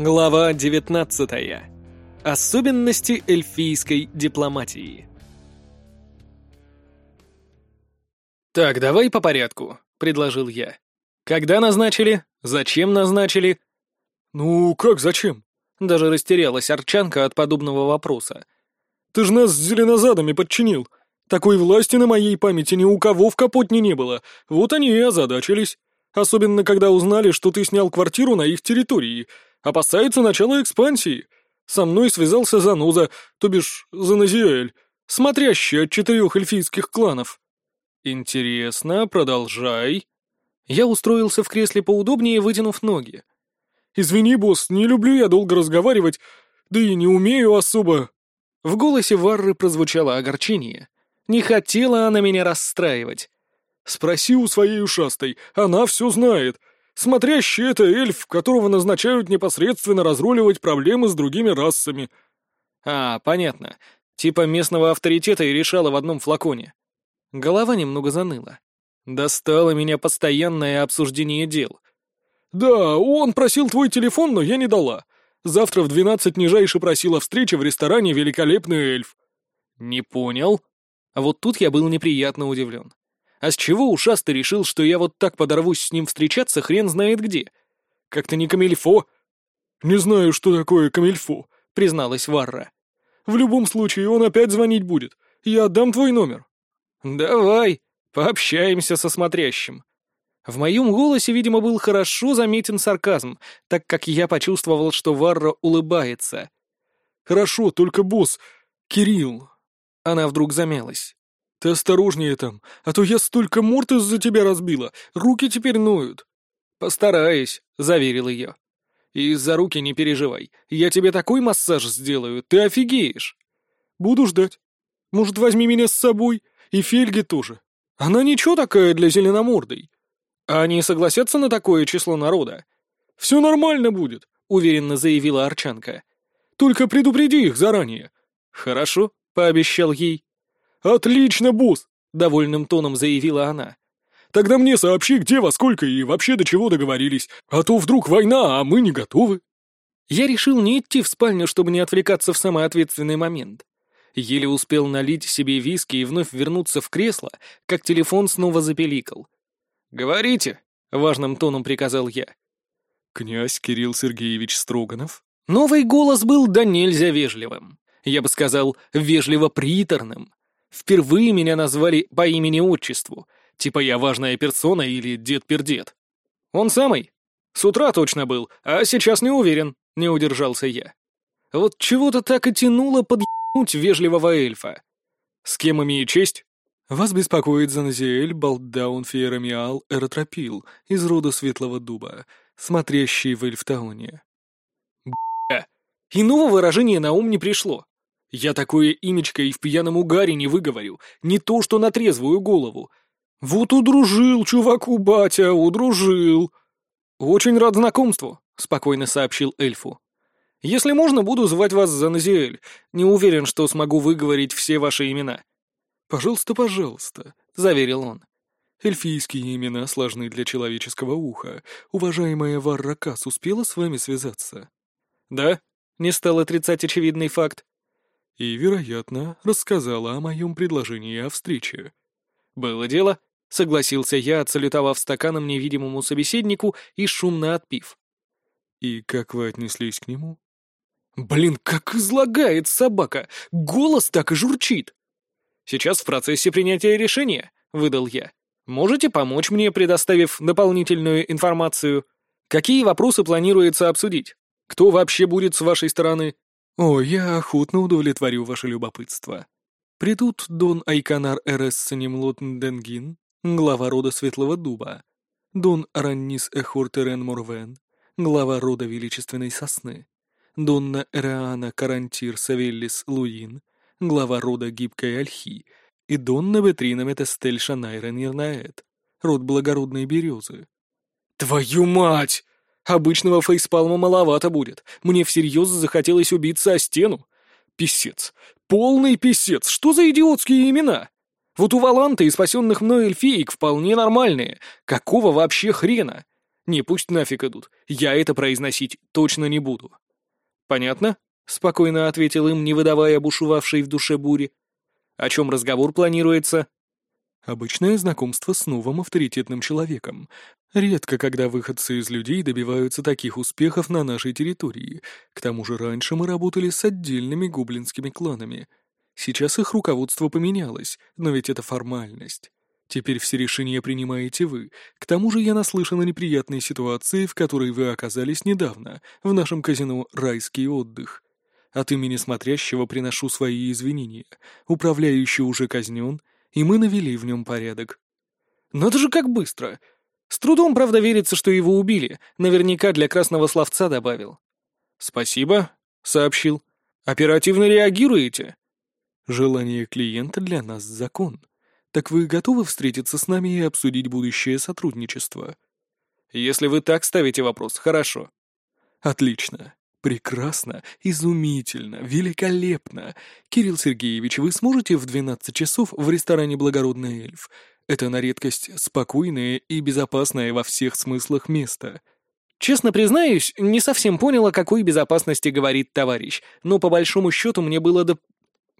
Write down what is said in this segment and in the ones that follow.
Глава 19. Особенности эльфийской дипломатии. «Так, давай по порядку», — предложил я. «Когда назначили? Зачем назначили?» «Ну, как зачем?» Даже растерялась Арчанка от подобного вопроса. «Ты ж нас с зеленозадами подчинил. Такой власти на моей памяти ни у кого в Капотне не было. Вот они и озадачились. Особенно, когда узнали, что ты снял квартиру на их территории. Опасаются начала экспансии. Со мной связался Зануза, то бишь Заназиэль, смотрящий от четырех эльфийских кланов. Интересно, продолжай. Я устроился в кресле поудобнее, вытянув ноги. «Извини, босс, не люблю я долго разговаривать, да и не умею особо». В голосе Варры прозвучало огорчение. Не хотела она меня расстраивать. «Спроси у своей ушастой, она все знает. Смотрящий — это эльф, которого назначают непосредственно разруливать проблемы с другими расами». «А, понятно. Типа местного авторитета и решала в одном флаконе». Голова немного заныла. Достало меня постоянное обсуждение дел. «Да, он просил твой телефон, но я не дала. Завтра в двенадцать нижайше просила встречи в ресторане «Великолепный эльф». «Не понял». А вот тут я был неприятно удивлен. А с чего ушастый решил, что я вот так подорвусь с ним встречаться хрен знает где? Как-то не камильфо. Не знаю, что такое камильфо, призналась Варра. В любом случае, он опять звонить будет. Я отдам твой номер. Давай, пообщаемся со смотрящим. В моем голосе, видимо, был хорошо заметен сарказм, так как я почувствовал, что Варра улыбается. «Хорошо, только босс, Кирилл...» Она вдруг замялась. «Ты осторожнее там, а то я столько морд из-за тебя разбила, руки теперь ноют». «Постараюсь», — заверил ее. «И за руки не переживай, я тебе такой массаж сделаю, ты офигеешь». «Буду ждать. Может, возьми меня с собой, и Фельги тоже. Она ничего такая для зеленомордой». «А они согласятся на такое число народа?» «Все нормально будет», — уверенно заявила Арчанка. «Только предупреди их заранее». «Хорошо», — пообещал ей. «Отлично, босс!» — довольным тоном заявила она. «Тогда мне сообщи, где, во сколько и вообще до чего договорились, а то вдруг война, а мы не готовы». Я решил не идти в спальню, чтобы не отвлекаться в самый ответственный момент. Еле успел налить себе виски и вновь вернуться в кресло, как телефон снова запеликал. «Говорите», — важным тоном приказал я. «Князь Кирилл Сергеевич Строганов?» Новый голос был да нельзя вежливым. Я бы сказал, вежливо-приторным. Впервые меня назвали по имени-отчеству, типа я важная персона или дед-пердед. Он самый. С утра точно был, а сейчас не уверен, не удержался я. Вот чего-то так и тянуло подъебнуть вежливого эльфа. С кем имею честь? Вас беспокоит Заназиэль Балдаун Фиерамиал Эротропил из рода Светлого Дуба, смотрящий в Эльфтауне. Б***ь, иного выражения на ум не пришло. Я такое имечко и в пьяном угаре не выговорю, не то что на трезвую голову. Вот удружил, чуваку, батя, удружил. Очень рад знакомству, спокойно сообщил эльфу. Если можно, буду звать вас Заназиэль. Не уверен, что смогу выговорить все ваши имена. Пожалуйста, пожалуйста, заверил он. Эльфийские имена сложны для человеческого уха. Уважаемая Варракас успела с вами связаться? Да, не стал отрицать очевидный факт и, вероятно, рассказала о моем предложении о встрече. «Было дело», — согласился я, отсалютовав стаканом невидимому собеседнику и шумно отпив. «И как вы отнеслись к нему?» «Блин, как излагает собака! Голос так и журчит!» «Сейчас в процессе принятия решения», — выдал я. «Можете помочь мне, предоставив дополнительную информацию? Какие вопросы планируется обсудить? Кто вообще будет с вашей стороны? «О, я охотно удовлетворю ваше любопытство. Придут Дон Айканар Эрес Санимлот Денгин, глава рода Светлого Дуба, Дон Араннис Эхор Терен Морвен, глава рода Величественной Сосны, Донна Эреана Карантир Савеллис Луин, глава рода Гибкой Ольхи, и Донна Бетрина Метестель Шанайрен Ирнаэт, род Благородной Березы». «Твою мать!» Обычного фейспалма маловато будет. Мне всерьез захотелось убиться о стену. Писец. Полный писец. Что за идиотские имена? Вот у Валанта и спасенных мной эльфиек вполне нормальные. Какого вообще хрена? Не, пусть нафиг идут. Я это произносить точно не буду. Понятно? Спокойно ответил им, не выдавая бушевавшей в душе бури. О чем разговор планируется? Обычное знакомство с новым авторитетным человеком. Редко, когда выходцы из людей добиваются таких успехов на нашей территории. К тому же раньше мы работали с отдельными гоблинскими кланами. Сейчас их руководство поменялось, но ведь это формальность. Теперь все решения принимаете вы. К тому же я наслышан о неприятной ситуации, в которой вы оказались недавно, в нашем казино «Райский отдых». От имени смотрящего приношу свои извинения. Управляющий уже казнен, и мы навели в нем порядок. Надо же как быстро! С трудом, правда, верится, что его убили. Наверняка для красного словца добавил. «Спасибо», — сообщил. «Оперативно реагируете?» «Желание клиента для нас закон», так вы готовы встретиться с нами и обсудить будущее сотрудничество? Если вы так ставите вопрос, хорошо. Отлично. Прекрасно, изумительно, великолепно. Кирилл Сергеевич, вы сможете в 12 часов в ресторане «Благородный эльф»? Это на редкость спокойное и безопасное во всех смыслах место. Честно признаюсь, не совсем понял, о какой безопасности говорит товарищ, но по большому счету мне было до...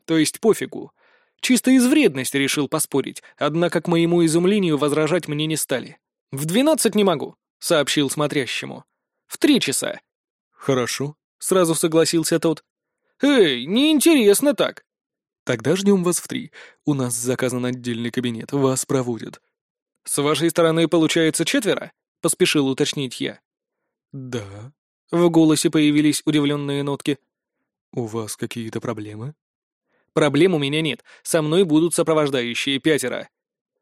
То есть пофигу. Чисто из вредности решил поспорить, однако к моему изумлению возражать мне не стали. «В двенадцать не могу», — сообщил смотрящему. «В три часа». «Хорошо», — сразу согласился тот. «Эй, неинтересно так». «Тогда ждем вас в три. У нас заказан отдельный кабинет, вас проводят». «С вашей стороны, получается, четверо?» — поспешил уточнить я. «Да». В голосе появились удивленные нотки. «У вас какие-то проблемы?» Проблем у меня нет, со мной будут сопровождающие пятеро.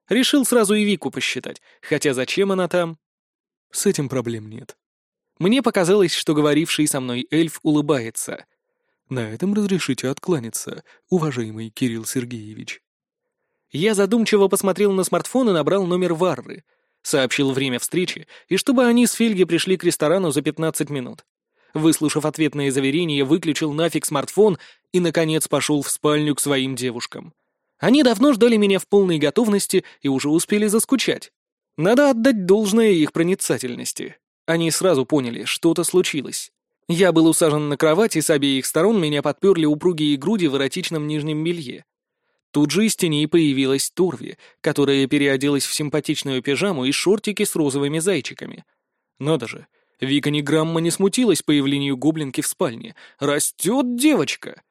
Решил сразу и Вику посчитать, хотя зачем она там? С этим проблем нет. Мне показалось, что говоривший со мной эльф улыбается. На этом разрешите откланяться, уважаемый Кирилл Сергеевич. Я задумчиво посмотрел на смартфон и набрал номер Варры, сообщил время встречи, и чтобы они с Фельги пришли к ресторану за 15 минут. Выслушав ответное заверение, выключил нафиг смартфон и, наконец, пошел в спальню к своим девушкам. Они давно ждали меня в полной готовности и уже успели заскучать. Надо отдать должное их проницательности. Они сразу поняли, что-то случилось. Я был усажен на кровати, с обеих сторон меня подперли упругие груди в эротичном нижнем белье. Тут же из теней появилась Торви, которая переоделась в симпатичную пижаму и шортики с розовыми зайчиками. Надо же, Вика ни грамма не смутилась появлению гоблинки в спальне. «Растет девочка!»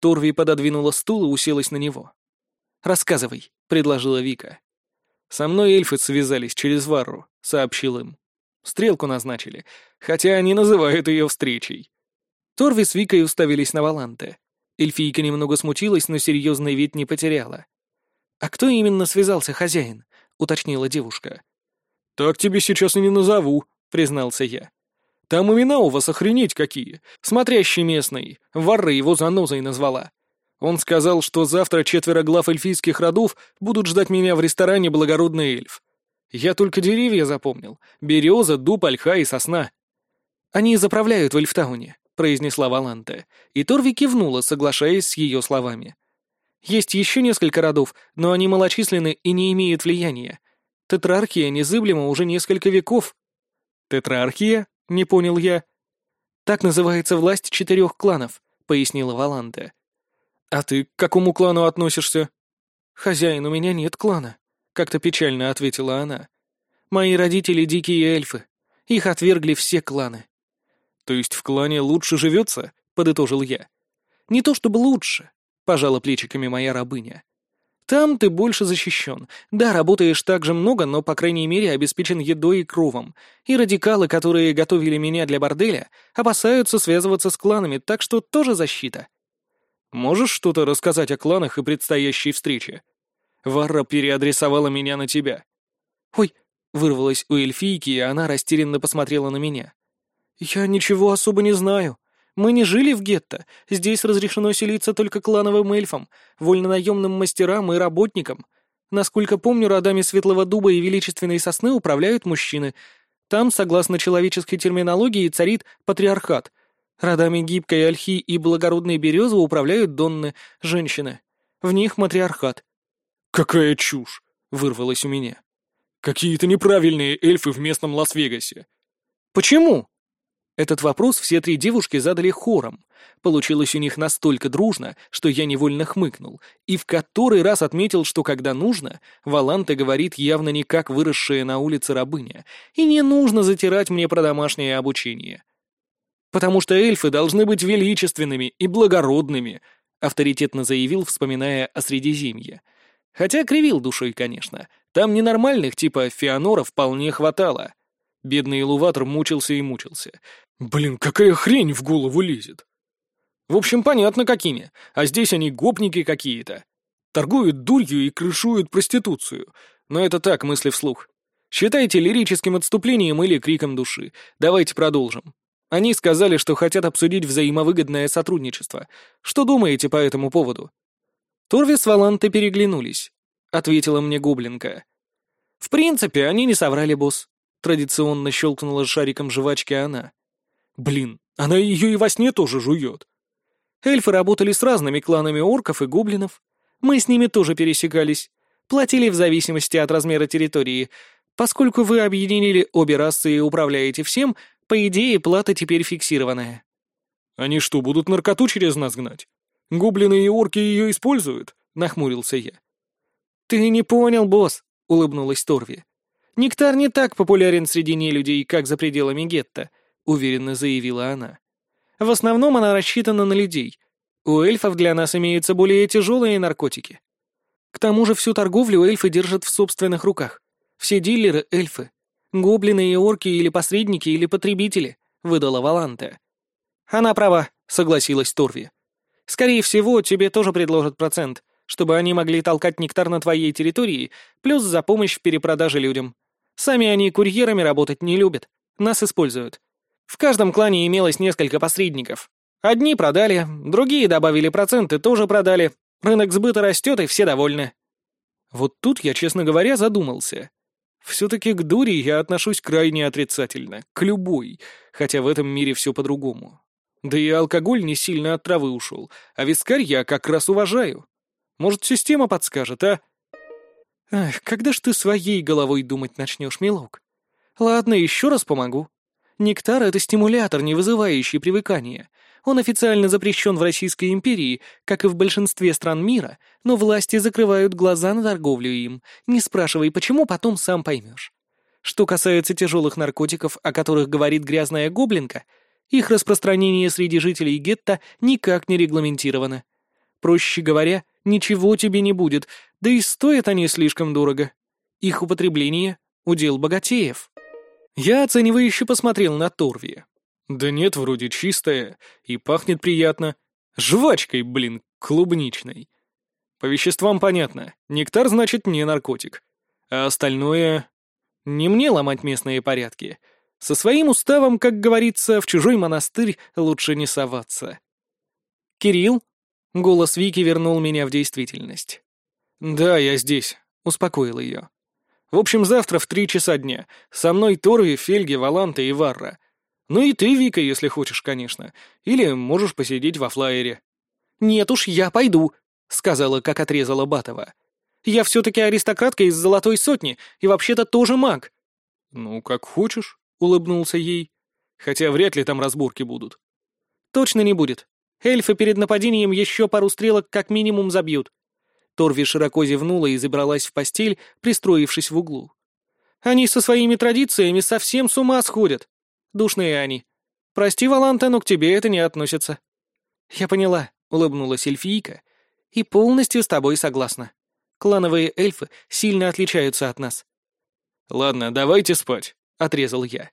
Торви пододвинула стул и уселась на него. «Рассказывай», — предложила Вика. «Со мной эльфы связались через Варру», — сообщил им. Стрелку назначили, хотя они называют ее встречей. Торви с Викой уставились на Валанте. Эльфийка немного смутилась, но серьезный вид не потеряла. «А кто именно связался, хозяин?» — уточнила девушка. «Так тебе сейчас и не назову», — признался я. «Там имена у вас охренеть какие. Смотрящий местный. Варра его занозой назвала. Он сказал, что завтра четверо глав эльфийских родов будут ждать меня в ресторане «Благородный эльф». Я только деревья запомнил. Береза, дуб, ольха и сосна. «Они заправляют в Эльфтауне», — произнесла Валанте, и Торви кивнула, соглашаясь с ее словами. «Есть еще несколько родов, но они малочисленны и не имеют влияния. Тетрархия незыблема уже несколько веков». «Тетрархия?» — не понял я. «Так называется власть четырех кланов», — пояснила Валанте. «А ты к какому клану относишься?» «Хозяин, у меня нет клана», — как-то печально ответила она. «Мои родители — дикие эльфы. Их отвергли все кланы». «То есть в клане лучше живется?» — подытожил я. «Не то чтобы лучше», — пожала плечиками моя рабыня. Там ты больше защищен. Да, работаешь так же много, но, по крайней мере, обеспечен едой и кровом. И радикалы, которые готовили меня для борделя, опасаются связываться с кланами, так что тоже защита. Можешь что-то рассказать о кланах и предстоящей встрече? Варра переадресовала меня на тебя. Ой, вырвалась у эльфийки, и она растерянно посмотрела на меня. Я ничего особо не знаю. Мы не жили в гетто. Здесь разрешено селиться только клановым эльфам, вольнонаемным мастерам и работникам. Насколько помню, родами Светлого Дуба и Величественной Сосны управляют мужчины. Там, согласно человеческой терминологии, царит патриархат. Родами Гибкой Ольхи и Благородной Березы управляют донны, женщины. В них матриархат. «Какая чушь!» — вырвалось у меня. Какие-то неправильные эльфы в местном Лас-Вегасе. Почему? Этот вопрос все три девушки задали хором. Получилось у них настолько дружно, что я невольно хмыкнул, и в который раз отметил, что когда нужно, Валанта говорит явно не как выросшая на улице рабыня, и не нужно затирать мне про домашнее обучение. «Потому что эльфы должны быть величественными и благородными», авторитетно заявил, вспоминая о Средиземье. Хотя кривил душой, конечно. Там ненормальных типа Феонора вполне хватало. Бедный Илуватор мучился и мучился. Блин, какая хрень в голову лезет. В общем, понятно какими, а здесь они гопники какие-то. Торгуют дурью и крышуют проституцию. Но это так, мысли вслух. Считайте лирическим отступлением или криком души. Давайте продолжим. Они сказали, что хотят обсудить взаимовыгодное сотрудничество. Что думаете по этому поводу? Торвис с Валанты переглянулись. Ответила мне гоблинка. В принципе, они не соврали, босс. Традиционно щелкнула шариком жвачки она. Блин, она ее и во сне тоже жует. Эльфы работали с разными кланами орков и гоблинов. Мы с ними тоже пересекались. Платили в зависимости от размера территории. Поскольку вы объединили обе расы и управляете всем, по идее, плата теперь фиксированная. Они что, будут наркоту через нас гнать? Гоблины и орки ее используют? Нахмурился я. Ты не понял, босс, улыбнулась Торви. Нектар не так популярен среди нелюдей, как за пределами гетто уверенно заявила она. В основном она рассчитана на людей. У эльфов для нас имеются более тяжелые наркотики. К тому же всю торговлю эльфы держат в собственных руках. Все дилеры — эльфы. Гоблины и орки или посредники, или потребители, выдала Валанта. Она права, согласилась Торви. Скорее всего, тебе тоже предложат процент, чтобы они могли толкать нектар на твоей территории, плюс за помощь в перепродаже людям. Сами они курьерами работать не любят, нас используют. В каждом клане имелось несколько посредников. Одни продали, другие добавили проценты, тоже продали. Рынок сбыта растет, и все довольны. Вот тут я, честно говоря, задумался. Все-таки к дури я отношусь крайне отрицательно, к любой, хотя в этом мире все по-другому. Да и алкоголь не сильно от травы ушел, а вискарь я как раз уважаю. Может, система подскажет, а? Эх, когда ж ты своей головой думать начнешь, милок? Ладно, еще раз помогу. Нектар — это стимулятор, не вызывающий привыкания. Он официально запрещен в Российской империи, как и в большинстве стран мира, но власти закрывают глаза на торговлю им. Не спрашивай, почему, потом сам поймешь. Что касается тяжелых наркотиков, о которых говорит грязная гоблинка, их распространение среди жителей гетто никак не регламентировано. Проще говоря, ничего тебе не будет, да и стоят они слишком дорого. Их употребление — удел богатеев. Я оценивающе посмотрел на Торви. Да нет, вроде чистая, и пахнет приятно. Жвачкой, блин, клубничной. По веществам понятно. Нектар значит не наркотик. А остальное... Не мне ломать местные порядки. Со своим уставом, как говорится, в чужой монастырь лучше не соваться. «Кирилл?» — голос Вики вернул меня в действительность. «Да, я здесь», — успокоил ее. В общем, завтра в три часа дня. Со мной Торви, Фельги, Валанта и Варра. Ну и ты, Вика, если хочешь, конечно. Или можешь посидеть во флайере». «Нет уж, я пойду», — сказала, как отрезала Батова. «Я все-таки аристократка из золотой сотни, и вообще-то тоже маг». «Ну, как хочешь», — улыбнулся ей. «Хотя вряд ли там разборки будут». «Точно не будет. Эльфы перед нападением еще пару стрелок как минимум забьют. Торви широко зевнула и забралась в постель, пристроившись в углу. «Они со своими традициями совсем с ума сходят. Душные они. Прости, Валанта, но к тебе это не относится». «Я поняла», — улыбнулась эльфийка, — «и полностью с тобой согласна. Клановые эльфы сильно отличаются от нас». «Ладно, давайте спать», — отрезал я.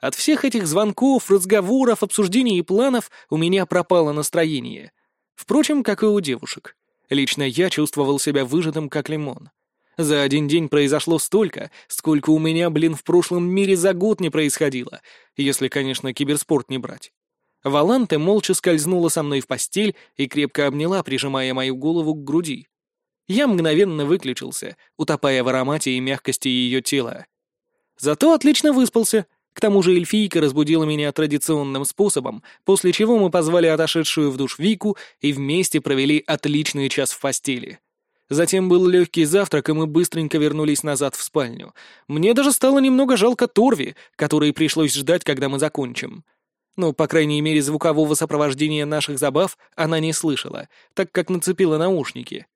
От всех этих звонков, разговоров, обсуждений и планов у меня пропало настроение. Впрочем, как и у девушек. Лично я чувствовал себя выжатым, как лимон. За один день произошло столько, сколько у меня, блин, в прошлом мире за год не происходило, если, конечно, киберспорт не брать. Валанте молча скользнула со мной в постель и крепко обняла, прижимая мою голову к груди. Я мгновенно выключился, утопая в аромате и мягкости ее тела. Зато отлично выспался, к тому же эльфийка разбудила меня традиционным способом, после чего мы позвали отошедшую в душ Вику и вместе провели отличный час в постели. Затем был легкий завтрак, и мы быстренько вернулись назад в спальню. Мне даже стало немного жалко Торви, которой пришлось ждать, когда мы закончим. Ну, по крайней мере, звукового сопровождения наших забав она не слышала, так как нацепила наушники.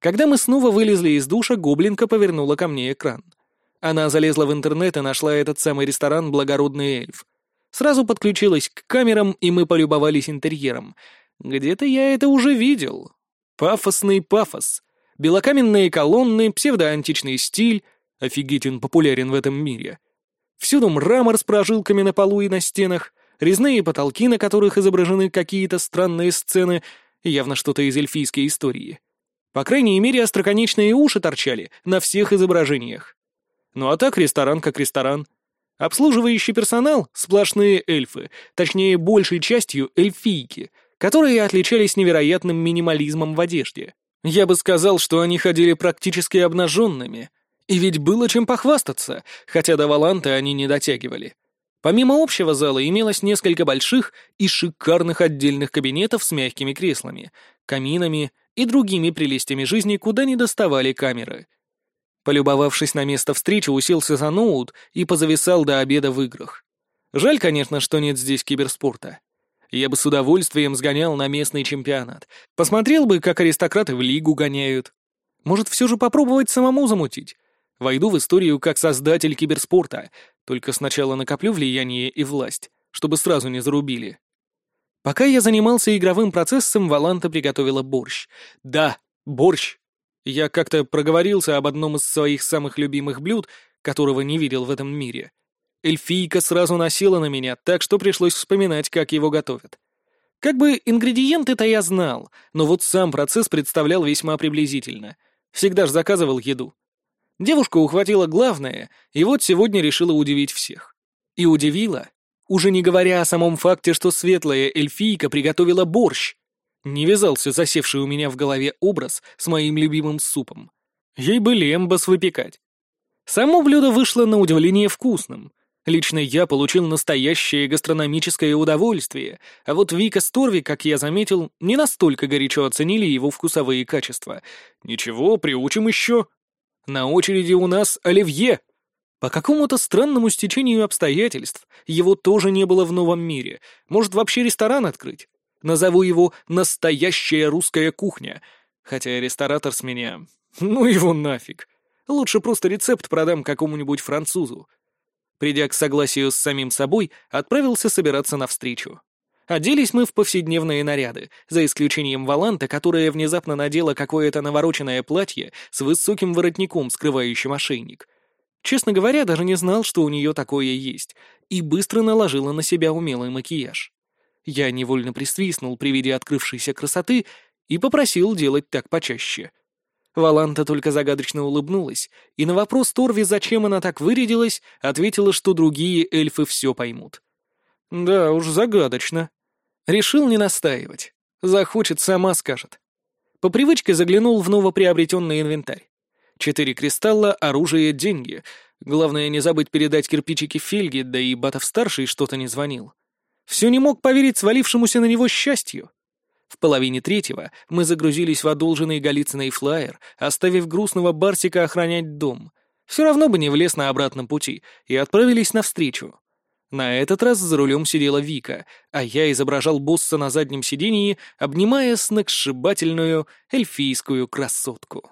Когда мы снова вылезли из душа, гоблинка повернула ко мне экран. Она залезла в интернет и нашла этот самый ресторан «Благородный эльф». Сразу подключилась к камерам, и мы полюбовались интерьером. Где-то я это уже видел. Пафосный пафос. Белокаменные колонны, псевдоантичный стиль. Офигеть, он популярен в этом мире. Всюду мрамор с прожилками на полу и на стенах, резные потолки, на которых изображены какие-то странные сцены, явно что-то из эльфийской истории. По крайней мере, остроконечные уши торчали на всех изображениях. Ну а так ресторан как ресторан. Обслуживающий персонал — сплошные эльфы, точнее, большей частью эльфийки, которые отличались невероятным минимализмом в одежде. Я бы сказал, что они ходили практически обнаженными. И ведь было чем похвастаться, хотя до Валанты они не дотягивали. Помимо общего зала имелось несколько больших и шикарных отдельных кабинетов с мягкими креслами, каминами и другими прелестями жизни, куда не доставали камеры. Полюбовавшись на место встречи, уселся за ноут и позависал до обеда в играх. Жаль, конечно, что нет здесь киберспорта. Я бы с удовольствием сгонял на местный чемпионат. Посмотрел бы, как аристократы в лигу гоняют. Может, все же попробовать самому замутить? Войду в историю как создатель киберспорта, только сначала накоплю влияние и власть, чтобы сразу не зарубили. Пока я занимался игровым процессом, Валанта приготовила борщ. Да, борщ. Я как-то проговорился об одном из своих самых любимых блюд, которого не видел в этом мире. Эльфийка сразу насела на меня, так что пришлось вспоминать, как его готовят. Как бы ингредиенты-то я знал, но вот сам процесс представлял весьма приблизительно. Всегда ж заказывал еду. Девушка ухватила главное, и вот сегодня решила удивить всех. И удивила, уже не говоря о самом факте, что светлая эльфийка приготовила борщ. Не вязался засевший у меня в голове образ с моим любимым супом. Ей бы лембас выпекать. Само блюдо вышло на удивление вкусным. Лично я получил настоящее гастрономическое удовольствие, а вот Вика с Торви, как я заметил, не настолько горячо оценили его вкусовые качества. Ничего, приучим еще. На очереди у нас оливье. По какому-то странному стечению обстоятельств его тоже не было в новом мире. Может, вообще ресторан открыть? Назову его «Настоящая русская кухня». Хотя ресторатор с меня... Ну его нафиг. Лучше просто рецепт продам какому-нибудь французу. Придя к согласию с самим собой, отправился собираться навстречу. Оделись мы в повседневные наряды, за исключением Валанта, которая внезапно надела какое-то навороченное платье с высоким воротником, скрывающим ошейник. Честно говоря, даже не знал, что у нее такое есть, и быстро наложила на себя умелый макияж. Я невольно присвистнул при виде открывшейся красоты и попросил делать так почаще. Валанта только загадочно улыбнулась, и на вопрос Торви, зачем она так вырядилась, ответила, что другие эльфы все поймут. Да уж, загадочно. Решил не настаивать. Захочет, сама скажет. По привычке заглянул в новоприобретенный инвентарь. Четыре кристалла, оружие, деньги. Главное, не забыть передать кирпичики Фельге, да и Батов-старший что-то не звонил. Все не мог поверить свалившемуся на него счастью. В половине третьего мы загрузились в одолженный Голицыной флайер, оставив грустного Барсика охранять дом. Все равно бы не влез на обратном пути, и отправились навстречу. На этот раз за рулем сидела Вика, а я изображал босса на заднем сидении, обнимая сногсшибательную эльфийскую красотку.